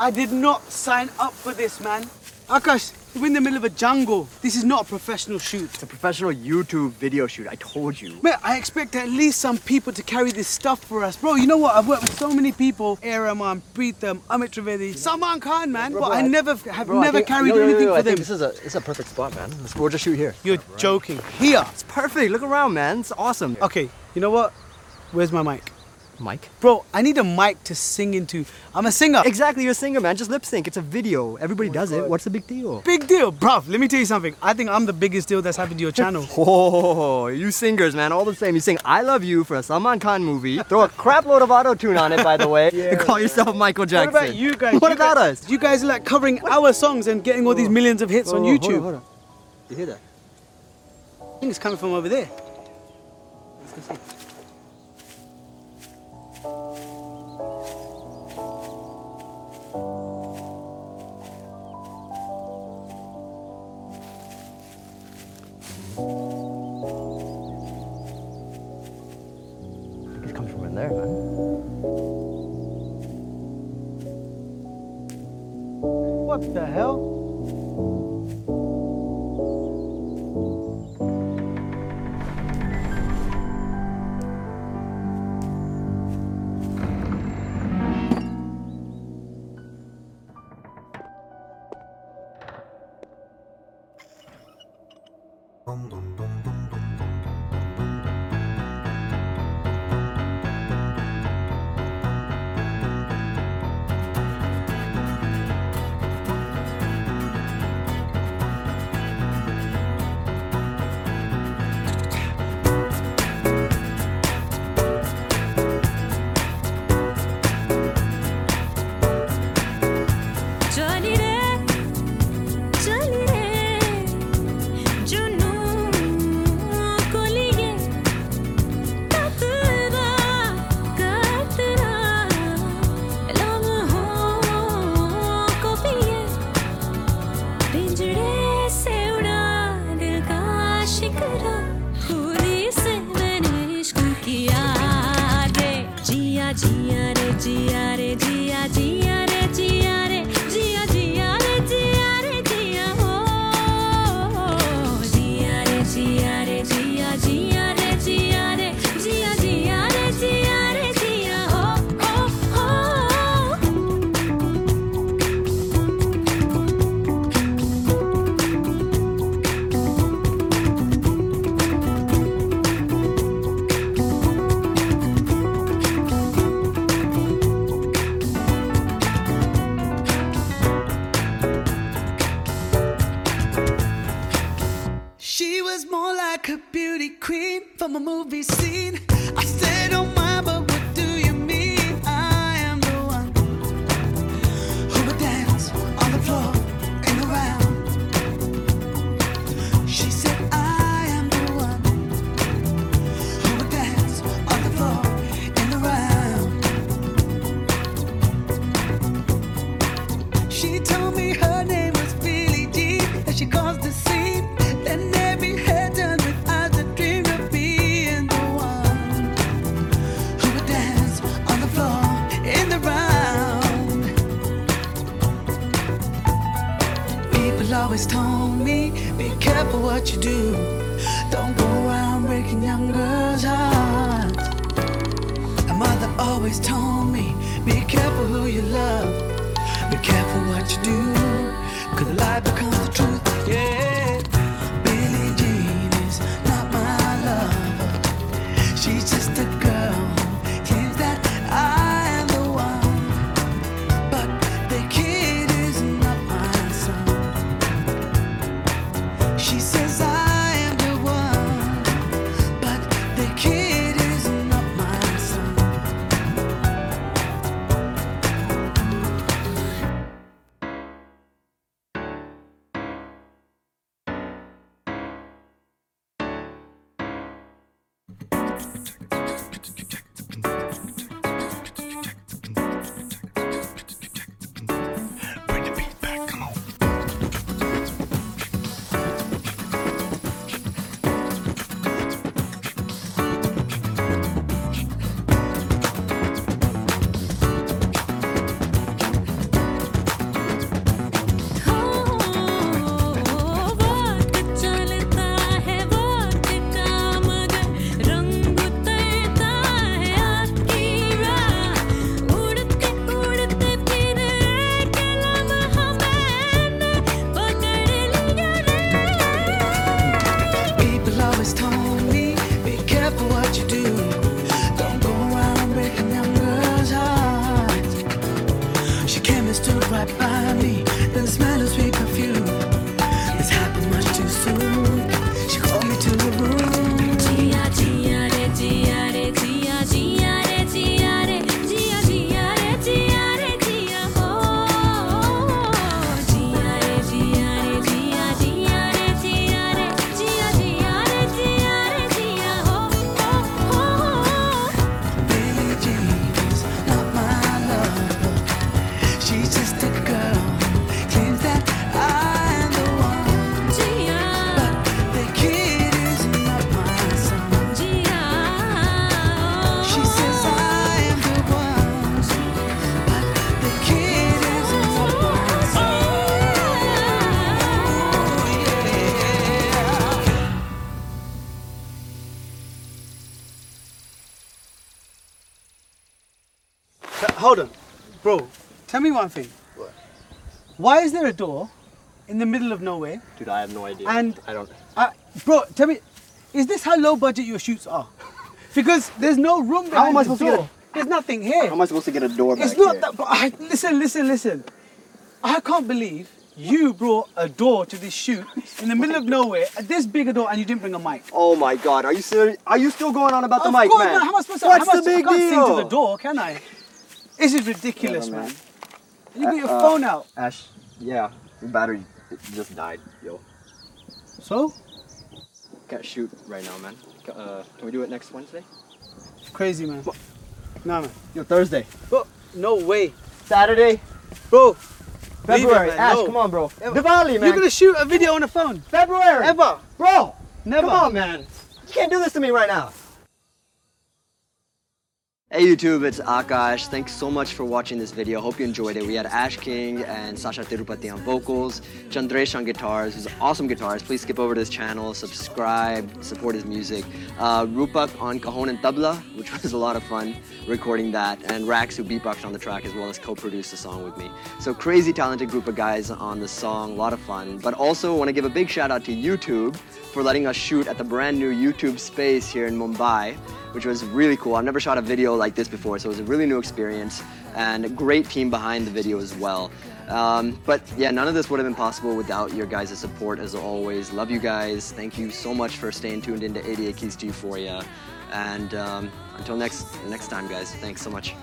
I did not sign up for this, man. Akash, we're in the middle of a jungle. This is not a professional shoot. It's a professional YouTube video shoot. I told you. Mate, I expect at least some people to carry this stuff for us. Bro, you know what? I've worked with so many people. A.R. Rahman, um, Pritam, Amit Trivedi, Salman Khan, man. but I never have Bro, never think- carried yo, yo, yo, anything for I think them. This is a this is a perfect spot, man. Let's, we'll just shoot here. You're joking. Here. It's perfect. Look around, man. It's awesome. Okay, you know what? Where's my mic? Mike. Bro, I need a mic to sing into. I'm a singer. Exactly, you're a singer, man. Just lip sync. It's a video. Everybody oh does it. What's the big deal? Big deal, bruv. Let me tell you something. I think I'm the biggest deal that's happened to your channel. Oh, you singers, man, all the same. You sing "I Love You" for a Salman Khan movie. Throw a crap load of auto tune on it, by the way. and call yourself Michael Jackson. What Jackson. about you guys? What You about guys- us? You guys are like covering our songs and getting all these millions of hits on Oh, hold YouTube. hold You hear that? I think it's coming from over there. There, man. What the hell? Queen from a movie scene. I said, Oh my, but what do you mean? I am the one who would dance on the floor and around. She said, I am the one who would dance on the floor and around. She told me her name was Billie Jean, and she caused the scene. Careful what you do. Don't go around breaking young girls' hearts. My mother always told me, be careful who you love. Be careful what you do, cause the lie becomes the truth. Yeah. Bro. Tell me one thing. What? Why is there a door in the middle of nowhere? Dude, I have no idea. And- I don't. Uh, bro, tell me, is this how low budget your shoots are? Because there's no room behind How am I the supposed to get door. There's nothing here. How am I supposed to get a door back It's not here? that. But I, listen, listen, listen. I can't believe you brought a door to this shoot in the middle of nowhere, at this big a door, and you didn't bring a mic. Oh my God! Are you serious? Are you still going on about the of mic, course, man? How am I supposed to? What's how am I the big I can't deal? sing to the door, can I? This is ridiculous, Whatever, man. man. You got your Uh, phone out. Ash, yeah, your battery just died, yo. So Can't shoot right now, man. Uh, can we do it next Wednesday? crazy, man. Nah, man. Yo, Thursday. Bro, no way, Saturday, bro. February. It. Ash, No. come on, bro. Ever- Diwali, man. You're gonna shoot a video on the phone? February. Ever? Bro, Never. come on, man. You can't do this to me right now. Hey YouTube, it's Akash. Thanks so much for watching this video. Hope you enjoyed it. We had Ash King and Shashaa Tirupati on vocals, Chandresh on guitars, who's an awesome guitarist. Please skip over to his channel, subscribe, support his music. Uh, Rupak on cajon and tabla, which was a lot of fun recording that, and Rax who beatboxed on the track as well as co-produced the song with me. So crazy talented group of guys on the song, a lot of fun. But also want to give a big shout out to YouTube for letting us shoot at the brand new YouTube space here in Mumbai which was really cool. I've never shot a video like this before, so it was a really new experience and a great team behind the video as well. Um, but yeah, none of this would have been possible without your guys' support as always. Love you guys. Thank you so much for staying tuned into 88 Keys G4 And um, until next next time, guys. Thanks so much.